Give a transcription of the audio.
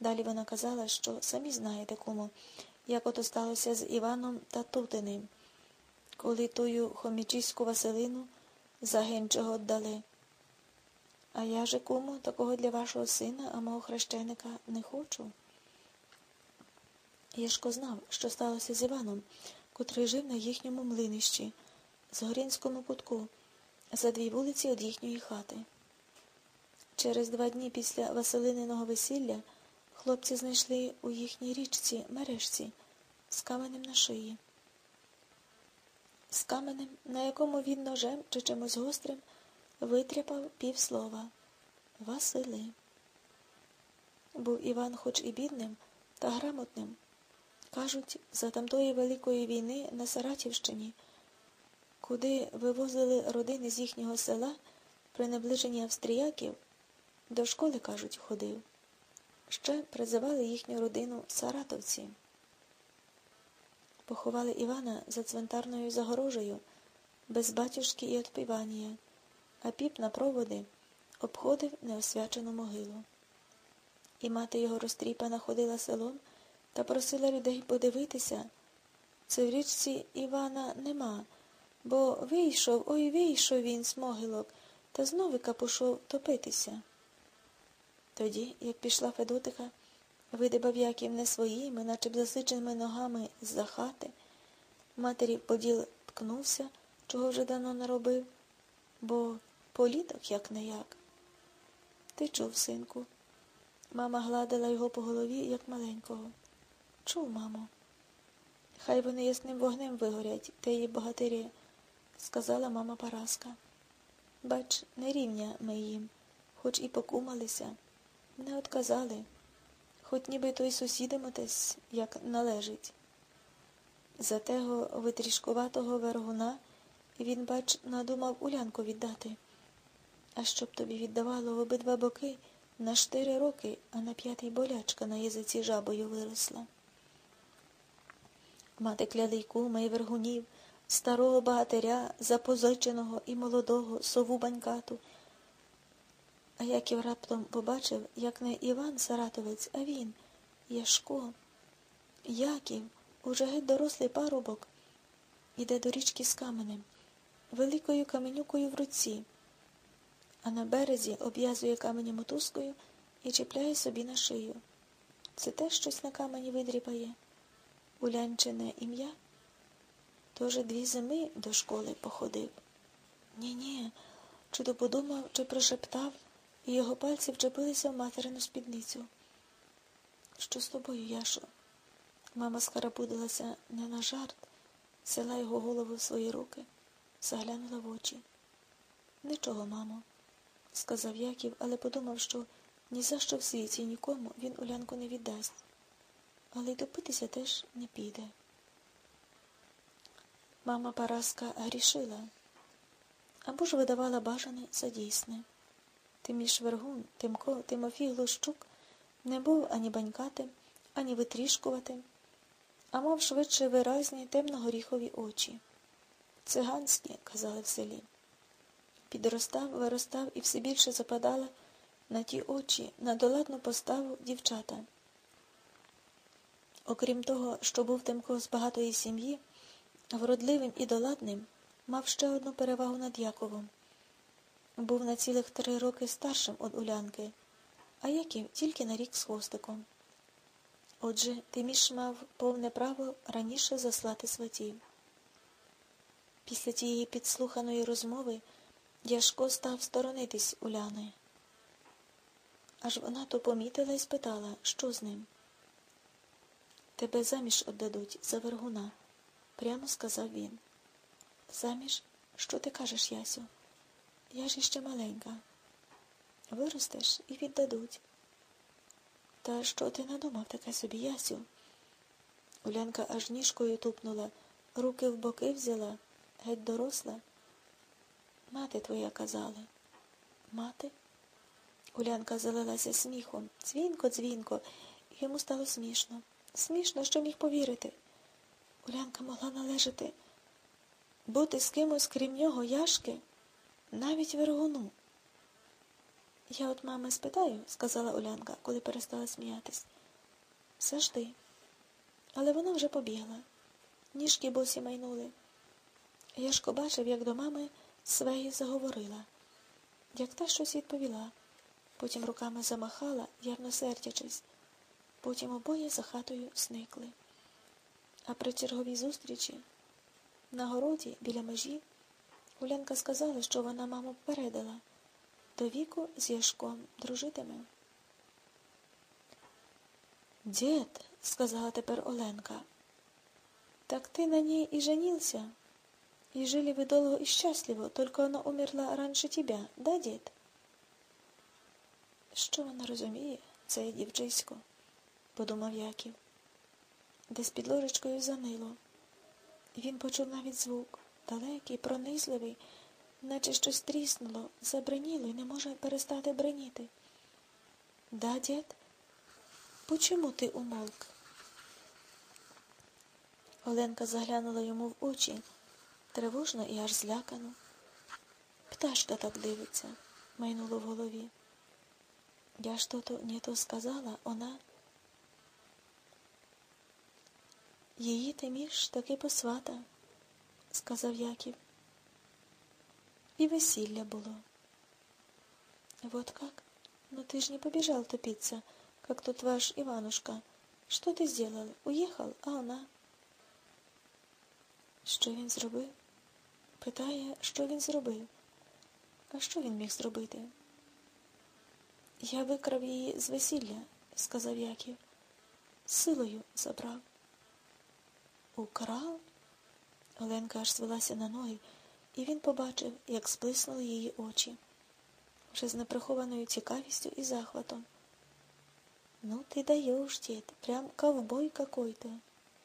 Далі вона казала, що самі знаєте кому, як ото сталося з Іваном Татутиним, коли тую хомічиську Василину за генчого. А я же кому такого для вашого сина, а мого хрещеника не хочу. Яшко знав, що сталося з Іваном, котрий жив на їхньому млинищі, Згорінському кутку, за дві вулиці від їхньої хати. Через два дні після Василининого весілля хлопці знайшли у їхній річці мережці з каменем на шиї. З каменем, на якому він ножем чи чимось гострим витряпав півслова Васили. Був Іван хоч і бідним, та грамотним. Кажуть, за тамтої Великої війни на Саратівщині, куди вивозили родини з їхнього села при наближенні австріяків, до школи, кажуть, ходив. Ще призивали їхню родину саратовці. Поховали Івана за цвинтарною загорожею, без батюшки і отпівання, а піп на проводи обходив неосвячену могилу. І мати його розтріпана ходила селом та просила людей подивитися. Це в річці Івана нема, бо вийшов, ой вийшов він з могилок, та зновика пішов топитися. Тоді, як пішла Федотика, видибав Яків не своїми, наче б засиченими ногами з-за хати. Матері поділ ткнувся, чого вже давно наробив, бо політок як не як. Ти чув, синку. Мама гладила його по голові, як маленького. Чув, мамо. Хай вони ясним вогнем вигорять, те її богатирі, сказала мама Параска. Бач, не рівня ми їм, хоч і покумалися, не отказали, хоч ніби той сусідимотесь, як належить. За того витрішкуватого вергуна він, бач, надумав улянку віддати. А щоб тобі віддавало в обидва боки на чотири роки, а на п'ятий болячка на язиці жабою виросла. Мати кляли кума і вергунів, старого багатиря, запозиченого і молодого сову банькату. А Яків раптом побачив, як не Іван Саратовець, а він, Яшко. Яків, уже геть дорослий парубок, іде до річки з каменем, великою каменюкою в руці, а на березі обв'язує камені мотузкою і чіпляє собі на шию. Це теж щось на камені видріпає. Улянчине ім'я? Тоже дві зими до школи походив. Ні-ні, чи то подумав, чи прошептав, і його пальці вчепилися в материну спідницю. Що з тобою, Яшо? Мама скарабудилася не на жарт, взяла його голову в свої руки, заглянула в очі. Нічого, мамо, сказав Яків, але подумав, що ні за що в світі нікому він Улянку не віддасть але й допитися теж не піде. Мама Параска грішила або ж видавала бажане за дійсне. Тиміш Вергун, Тимко, Тимофій Глущук не був ані банькатим, ані витрішкуватим, а мав швидше виразні темно-горіхові очі. Циганські, казали в селі. Підростав, виростав і все більше западала на ті очі, на доладну поставу дівчата. Окрім того, що був Тимко з багатої сім'ї, вродливим і доладним, мав ще одну перевагу над Яковом. Був на цілих три роки старшим від Улянки, а Яків тільки на рік з хвостиком. Отже, Тиміш мав повне право раніше заслати сватів. Після тієї підслуханої розмови Яшко став сторонитись Уляни. Аж вона то помітила і спитала, що з ним. Тебе заміж отдадуть за вергуна, прямо сказав він. Заміж? Що ти кажеш, Ясю? Я ж іще маленька. Виростеш і віддадуть. Та що ти надумав таке собі, Ясю? Улянка аж ніжкою тупнула, руки в боки взяла, геть доросла. Мати твоя казала. Мати? Улянка залилася сміхом. Дзвінко, дзвінко, йому стало смішно. Смішно, що міг повірити. Улянка могла належати бути з кимось, крім нього, яшки, навіть вергуну. Я от мами спитаю, сказала Улянка, коли перестала сміятись. Завжди. Але вона вже побігла. Ніжки босі майнули. Яшко бачив, як до мами Свеї заговорила, як та щось відповіла, потім руками замахала, явно сердячись, потім обоє за хатою зникли. А при черговій зустрічі на городі біля межі Улянка сказала, що вона маму попередила. До віку з Яшком дружитиме. Дід, сказала тепер Оленка, так ти на ней и женился? И жили вы долго и счастливо, только она умерла раньше тебя, да, дід? Що вона розуміє, це дівчисько, подумав Яків. Десь під ложечкою занило. Він почув навіть звук, далекий, пронизливий, наче щось тріснуло, забриніло і не може перестати бреніти. Да, дід? Почому ти умолк? Оленка заглянула йому в очі, тривожно і аж злякано. Пташка так дивиться, майнуло в голові. Я что-то не то сказала, вона. Її ти між таки посвата, сказав Яків. И веселье было. Вот как? Но ты ж не побежал топиться, как тот ваш Иванушка. Что ты сделал? Уехал, а она? Що він зробив? Питає, що він зробив. А що він міг зробити? Я викрав її з весілля, сказав Яків. Силою забрав. Украв? Оленка аж звелася на ноги і він побачив, як сплиснули її очі, вже з неприхованою цікавістю і захватом. Ну, ти даєш, дід, прям ковбой какой-то.